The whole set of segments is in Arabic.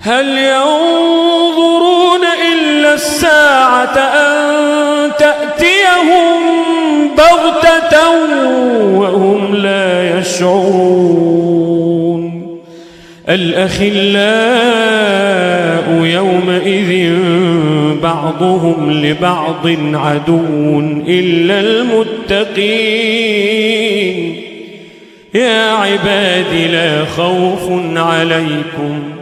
هل ينظرون إلا الساعة أن تأتيهم بغتة وهم لا يشعرون الأخلاء يومئذ بعضهم لبعض عدو إلا المتقين يا عبادي لا خوف عليكم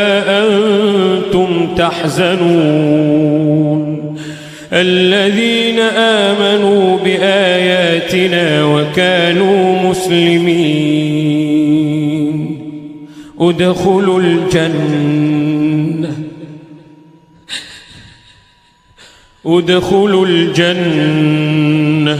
أنتم تحزنون الذين آمنوا بآياتنا وكانوا مسلمين ادخلوا الجنة ادخلوا الجنة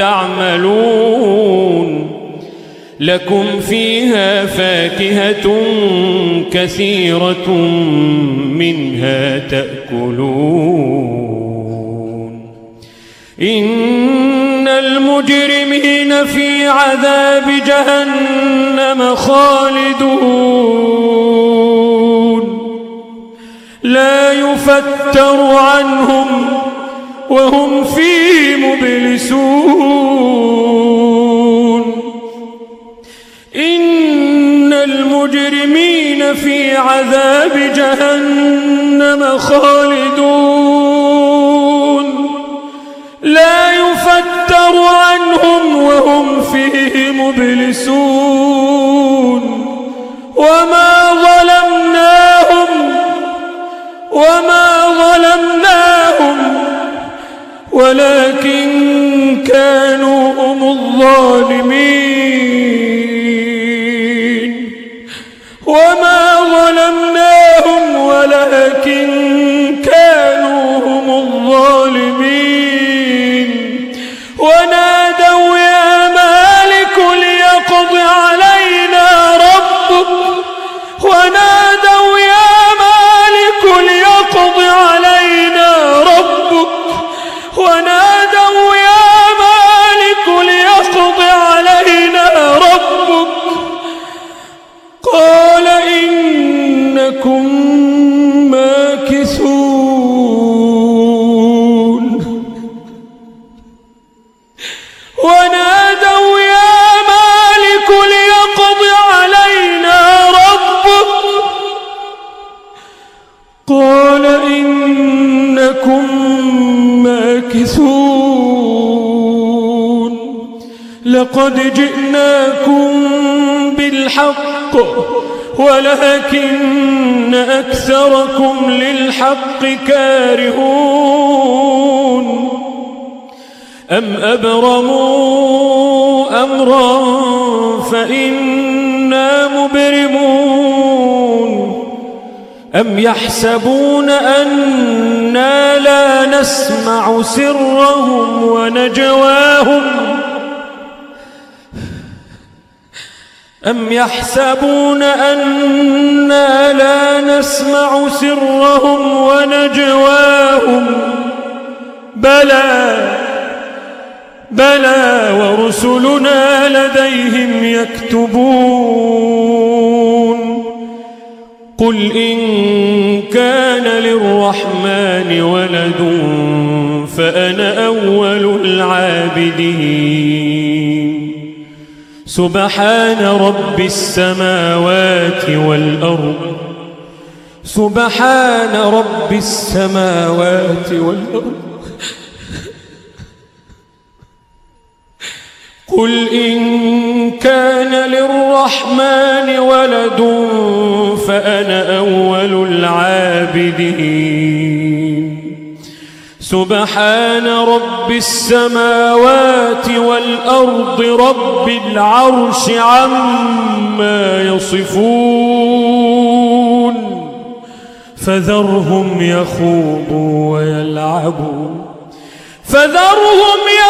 تعملون لكم فيها فاكهة كثيرة منها تأكلون إن المجرمين في عذاب جهنم خالدون لا يفتر عنهم وهم فيه يئسون إن المجرمين في عذاب جهنم خالدون. لا يفتر عنهم وهم فيه مبلسون. وما الظالمين. وما ظلمناهم ولكن كانوا هم الظالمين. ونادوا ماكثون لقد جئناكم بالحق ولكن أكثركم للحق كارهون. أم أبرموا أمرا فإنا مبين أم يحسبون أنا لا نسمع سرهم ونجواهم؟ أم يحسبون أنا لا نسمع سرهم ونجواهم؟ بلى بلى ورسلنا لديهم يكتبون. قل إن كان للرحمن ولد فأنا أول العابدين. سبحان رب السماوات والأرض سبحان رب السماوات والأرض. قل إن كان للرحمن ولد فأنا أول العابدين. سبحان رب السماوات والأرض رب العرش عما يصفون. فذرهم يخوضوا ويلعبوا. فذرهم يخوضوا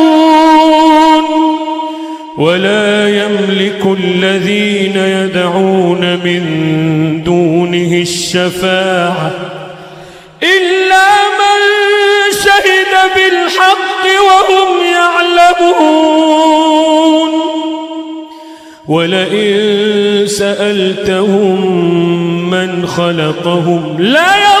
ولا يملك الذين يدعون من دونه الشفاعة إلا من شهد بالحق وهم يعلمون ولئن سألتهم من خلقهم لا يظلمون